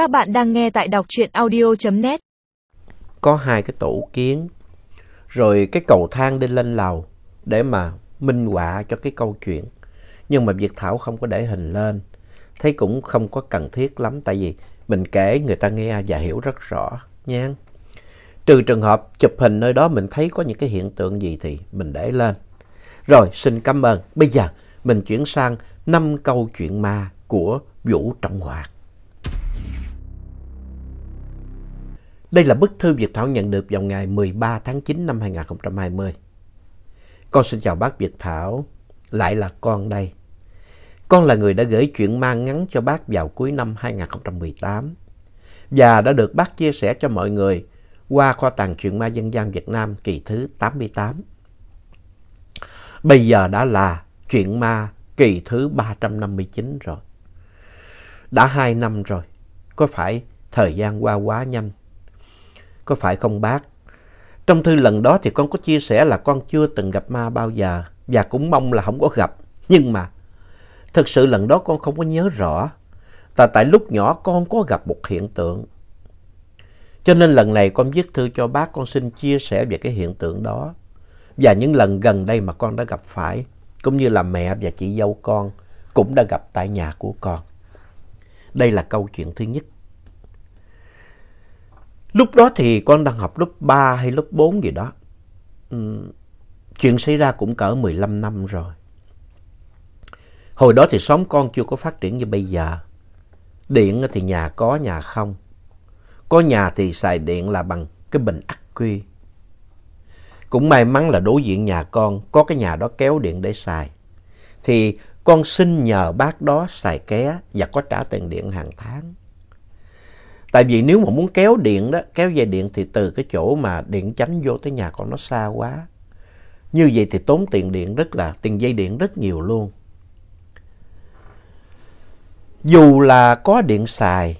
Các bạn đang nghe tại đọc truyện audio.net. Có hai cái tủ kiến, rồi cái cầu thang đi lên lầu để mà minh họa cho cái câu chuyện. Nhưng mà Việt Thảo không có để hình lên. Thấy cũng không có cần thiết lắm tại vì mình kể người ta nghe và hiểu rất rõ nha. Trừ trường hợp chụp hình nơi đó mình thấy có những cái hiện tượng gì thì mình để lên. Rồi xin cảm ơn. Bây giờ mình chuyển sang năm câu chuyện ma của Vũ Trọng Hoạt. Đây là bức thư Việt Thảo nhận được vào ngày 13 tháng 9 năm 2020. Con xin chào bác Việt Thảo, lại là con đây. Con là người đã gửi chuyện ma ngắn cho bác vào cuối năm 2018 và đã được bác chia sẻ cho mọi người qua kho tàng truyện ma dân gian Việt Nam kỳ thứ 88. Bây giờ đã là chuyện ma kỳ thứ 359 rồi. Đã hai năm rồi, có phải thời gian qua quá nhanh? Có phải không bác? Trong thư lần đó thì con có chia sẻ là con chưa từng gặp ma bao giờ và cũng mong là không có gặp. Nhưng mà thực sự lần đó con không có nhớ rõ. Tại tại lúc nhỏ con có gặp một hiện tượng. Cho nên lần này con viết thư cho bác con xin chia sẻ về cái hiện tượng đó. Và những lần gần đây mà con đã gặp phải, cũng như là mẹ và chị dâu con cũng đã gặp tại nhà của con. Đây là câu chuyện thứ nhất. Lúc đó thì con đang học lớp 3 hay lớp 4 gì đó. Ừ, chuyện xảy ra cũng cỡ 15 năm rồi. Hồi đó thì xóm con chưa có phát triển như bây giờ. Điện thì nhà có, nhà không. Có nhà thì xài điện là bằng cái bình ắc quy. Cũng may mắn là đối diện nhà con có cái nhà đó kéo điện để xài. Thì con xin nhờ bác đó xài ké và có trả tiền điện hàng tháng. Tại vì nếu mà muốn kéo điện đó, kéo dây điện thì từ cái chỗ mà điện chánh vô tới nhà con nó xa quá. Như vậy thì tốn tiền điện rất là, tiền dây điện rất nhiều luôn. Dù là có điện xài,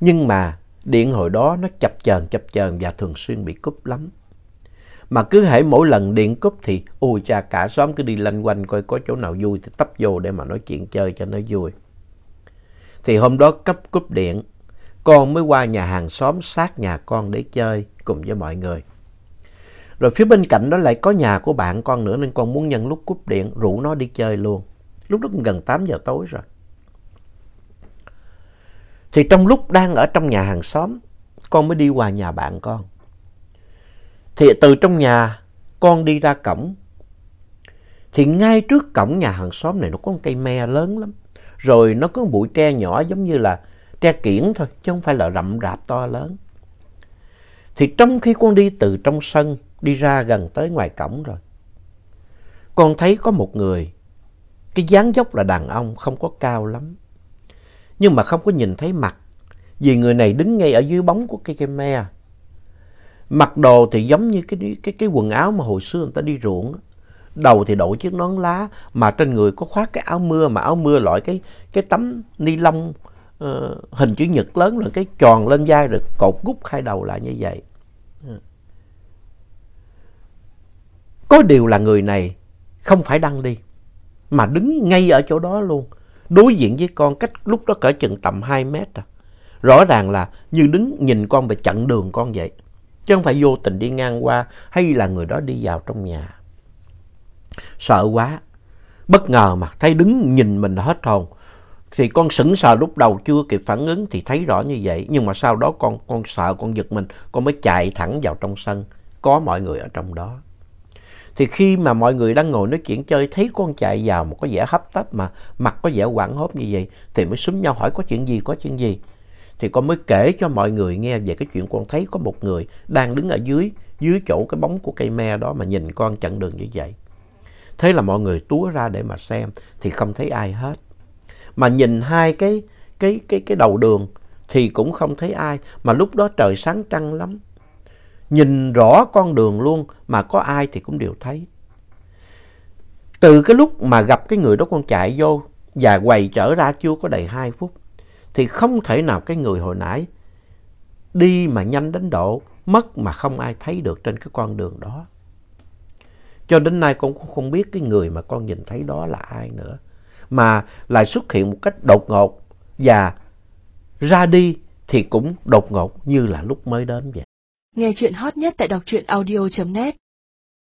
nhưng mà điện hồi đó nó chập chờn chập chờn và thường xuyên bị cúp lắm. Mà cứ hễ mỗi lần điện cúp thì ôi cha cả xóm cứ đi lanh quanh coi có chỗ nào vui thì tấp vô để mà nói chuyện chơi cho nó vui. Thì hôm đó cấp cúp điện, con mới qua nhà hàng xóm sát nhà con để chơi cùng với mọi người. Rồi phía bên cạnh đó lại có nhà của bạn con nữa nên con muốn nhân lúc cúp điện rủ nó đi chơi luôn. Lúc đó cũng gần 8 giờ tối rồi. Thì trong lúc đang ở trong nhà hàng xóm, con mới đi qua nhà bạn con. Thì từ trong nhà, con đi ra cổng. Thì ngay trước cổng nhà hàng xóm này nó có một cây me lớn lắm. Rồi nó có một bụi tre nhỏ giống như là tre kiển thôi, chứ không phải là rậm rạp to lớn. Thì trong khi con đi từ trong sân, đi ra gần tới ngoài cổng rồi. Con thấy có một người, cái dáng dốc là đàn ông, không có cao lắm. Nhưng mà không có nhìn thấy mặt, vì người này đứng ngay ở dưới bóng của cây cây me. Mặc đồ thì giống như cái, cái, cái quần áo mà hồi xưa người ta đi ruộng. Đầu thì đội chiếc nón lá, mà trên người có khoác cái áo mưa, mà áo mưa loại cái, cái tấm ni lông uh, hình chữ nhật lớn là cái tròn lên vai rồi cột gút hai đầu lại như vậy. Ờ. Có điều là người này không phải đăng đi, mà đứng ngay ở chỗ đó luôn, đối diện với con cách lúc đó cỡ chừng tầm 2 mét. À. Rõ ràng là như đứng nhìn con và chặn đường con vậy. Chứ không phải vô tình đi ngang qua hay là người đó đi vào trong nhà. Sợ quá. Bất ngờ mà thấy đứng nhìn mình hết hồn. Thì con sững sờ lúc đầu chưa kịp phản ứng thì thấy rõ như vậy. Nhưng mà sau đó con, con sợ con giật mình. Con mới chạy thẳng vào trong sân. Có mọi người ở trong đó. Thì khi mà mọi người đang ngồi nói chuyện chơi thấy con chạy vào một có vẻ hấp tấp mà mặt có vẻ hoảng hốt như vậy. Thì mới xúm nhau hỏi có chuyện gì, có chuyện gì thì con mới kể cho mọi người nghe về cái chuyện con thấy có một người đang đứng ở dưới, dưới chỗ cái bóng của cây me đó mà nhìn con chặn đường như vậy. Thế là mọi người túa ra để mà xem thì không thấy ai hết. Mà nhìn hai cái, cái, cái, cái đầu đường thì cũng không thấy ai. Mà lúc đó trời sáng trăng lắm. Nhìn rõ con đường luôn mà có ai thì cũng đều thấy. Từ cái lúc mà gặp cái người đó con chạy vô và quầy trở ra chưa có đầy 2 phút thì không thể nào cái người hồi nãy đi mà nhanh đến độ mất mà không ai thấy được trên cái con đường đó. Cho đến nay con cũng không biết cái người mà con nhìn thấy đó là ai nữa. Mà lại xuất hiện một cách đột ngột và ra đi thì cũng đột ngột như là lúc mới đến vậy. Nghe chuyện hot nhất tại đọc truyện audio.net